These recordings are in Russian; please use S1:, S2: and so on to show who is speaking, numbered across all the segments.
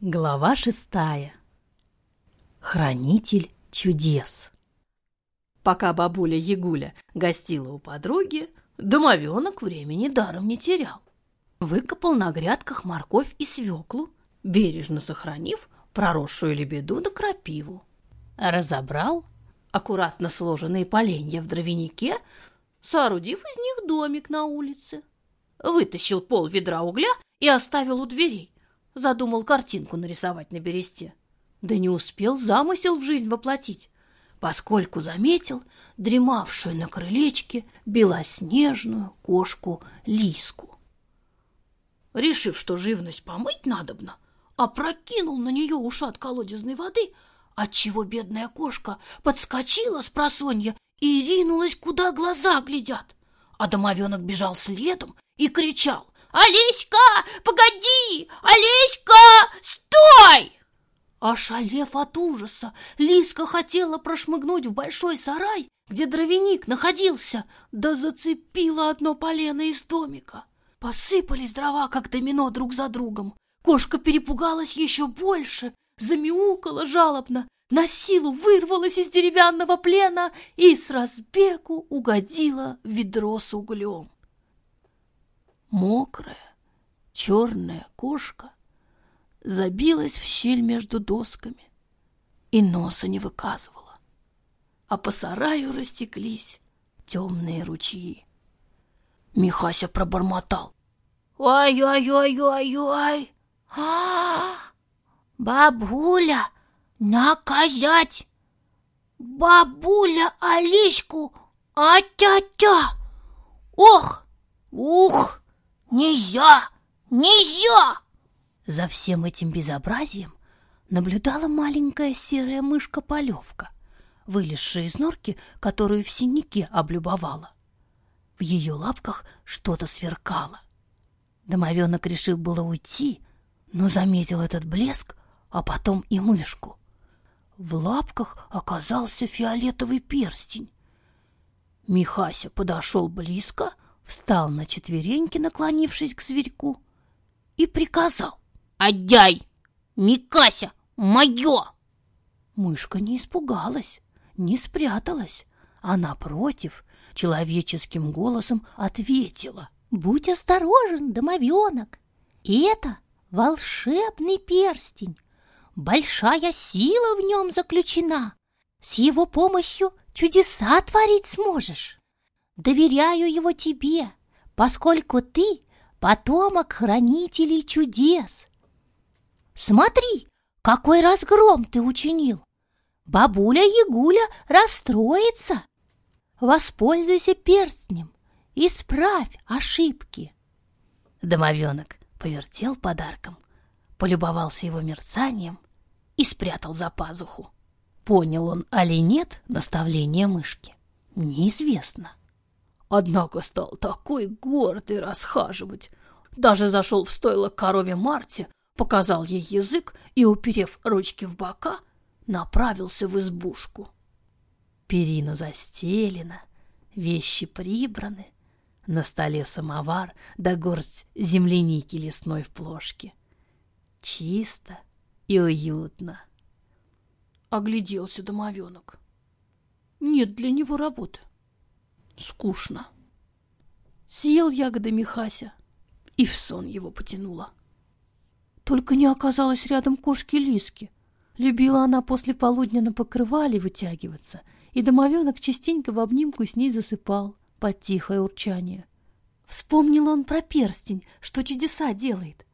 S1: Глава шестая. Хранитель чудес. Пока бабуля Ягуля гостила у подруги, домовенок времени даром не терял. Выкопал на грядках морковь и свеклу, бережно сохранив проросшую лебеду да крапиву. Разобрал аккуратно сложенные поленья в дровянике, соорудив из них домик на улице. Вытащил пол ведра угля и оставил у дверей. Задумал картинку нарисовать на бересте. Да не успел замысел в жизнь воплотить, поскольку заметил дремавшую на крылечке белоснежную кошку Лиску. Решив, что живность помыть надобно, опрокинул на нее ушат колодезной воды, отчего бедная кошка подскочила с просонья и ринулась, куда глаза глядят. А домовенок бежал следом и кричал «Олеська, погоди! Олеська, стой!» Ошалев от ужаса, Лиска хотела прошмыгнуть в большой сарай, где дровяник находился, да зацепила одно полено из домика. Посыпались дрова, как домино, друг за другом. Кошка перепугалась еще больше, замяукала жалобно, на силу вырвалась из деревянного плена и с разбегу угодила в ведро с углем. Мокрая, черная кошка забилась в щель между досками и носа не выказывала, а по сараю растеклись темные ручьи. Михася пробормотал. «Ой-ой-ой-ой-ой! а Бабуля, наказать! Бабуля Алиську, а-тя-тя! Ох, ух, нельзя, нельзя!» За всем этим безобразием наблюдала маленькая серая мышка-полевка, вылезшая из норки, которую в синяке облюбовала. В ее лапках что-то сверкало. Домовенок решил было уйти, но заметил этот блеск, а потом и мышку. В лапках оказался фиолетовый перстень. Михася подошел близко, встал на четвереньки, наклонившись к зверьку, и приказал. «Отдай! Микася, мое!» Мышка не испугалась, не спряталась, а напротив человеческим голосом ответила. «Будь осторожен, домовенок! Это волшебный перстень. Большая сила в нем заключена. С его помощью чудеса творить сможешь. Доверяю его тебе, поскольку ты потомок хранителей чудес. Смотри, какой разгром ты учинил! Бабуля Ягуля расстроится. Воспользуйся перстнем, исправь ошибки. Домовенок повертел подарком, полюбовался его мерцанием и спрятал за пазуху. Понял он, али нет наставления мышки, неизвестно. Однако стал такой гордый расхаживать. Даже зашел в стойло к корове Марте, показал ей язык и, уперев ручки в бока, направился в избушку. Перина застелена, вещи прибраны, на столе самовар да горсть земляники лесной в плошке. Чисто и уютно. Огляделся домовенок. Нет для него работы. Скучно. Съел ягоды Михася, и в сон его потянуло. Только не оказалось рядом кошки Лиски. Любила она после полудня на покрывале вытягиваться, и домовенок частенько в обнимку с ней засыпал под тихое урчание. Вспомнил он про перстень, что чудеса делает.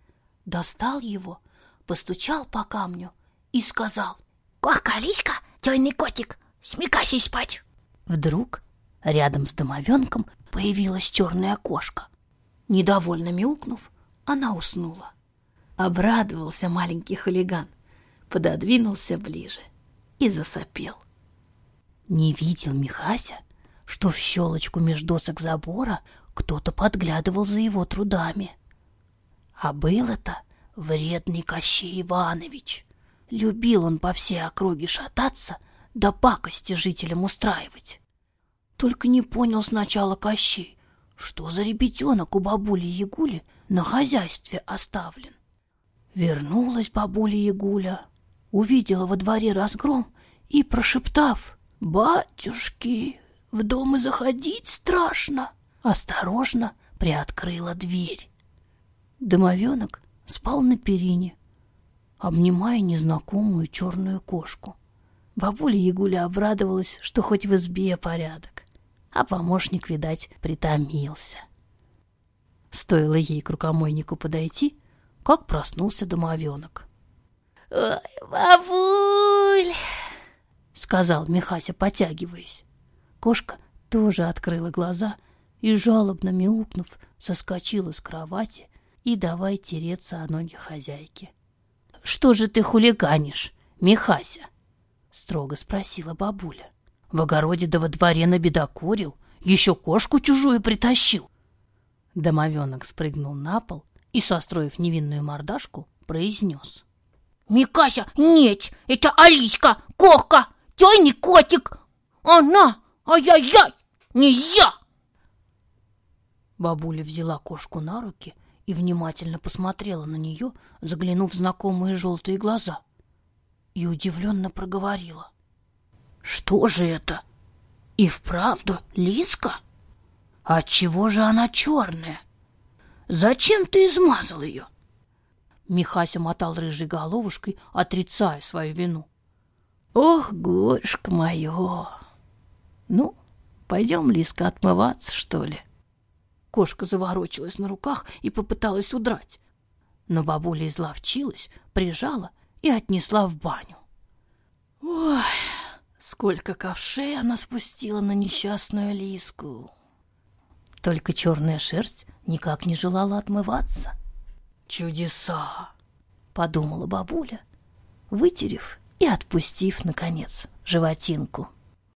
S1: Достал его, постучал по камню и сказал «Кошка, Лиска, темный котик, смекайся спать!» Вдруг рядом с домовенком появилась черная кошка. Недовольно мяукнув, она уснула. Обрадовался маленький хулиган, пододвинулся ближе и засопел. Не видел Михася, что в щелочку меж досок забора кто-то подглядывал за его трудами. А был это вредный Кощей Иванович. Любил он по всей округе шататься, да пакости жителям устраивать. Только не понял сначала Кощей, что за ребятенок у бабули Ягули на хозяйстве оставлен. Вернулась бабуля Ягуля, увидела во дворе разгром и, прошептав «Батюшки, в дом и заходить страшно!» осторожно приоткрыла дверь. Домовенок спал на перине, обнимая незнакомую черную кошку. Бабуля Ягуля обрадовалась, что хоть в избе порядок, а помощник, видать, притомился. Стоило ей к рукомойнику подойти, как проснулся домовенок.
S2: «Ой, бабуль!»
S1: — сказал Михася, потягиваясь. Кошка тоже открыла глаза и, жалобно мяукнув, соскочила с кровати и давай тереться о ноги хозяйки. — Что же ты хулиганишь, Михася? — строго спросила бабуля. — В огороде да во дворе набедокурил, еще кошку чужую притащил. Домовенок спрыгнул на пол и, состроив невинную мордашку, произнес.
S2: — Микася, нет, это Алиска, кошка, тёй котик. Она, ай-яй-яй, нельзя!
S1: Бабуля взяла кошку на руки и внимательно посмотрела на нее, заглянув в знакомые желтые глаза, и удивленно проговорила. «Что же это? И вправду лиска? А чего же она черная? Зачем ты измазал ее?» Михася мотал рыжей головушкой, отрицая свою вину. «Ох, горюшка мое! Ну, пойдем, Лиска, отмываться, что ли?» Кошка заворочилась на руках и попыталась удрать. Но бабуля изловчилась, прижала и отнесла в баню. Ой, сколько ковшей она спустила на несчастную лиску. Только черная шерсть никак не желала отмываться. «Чудеса!» — подумала бабуля, вытерев и отпустив, наконец, животинку.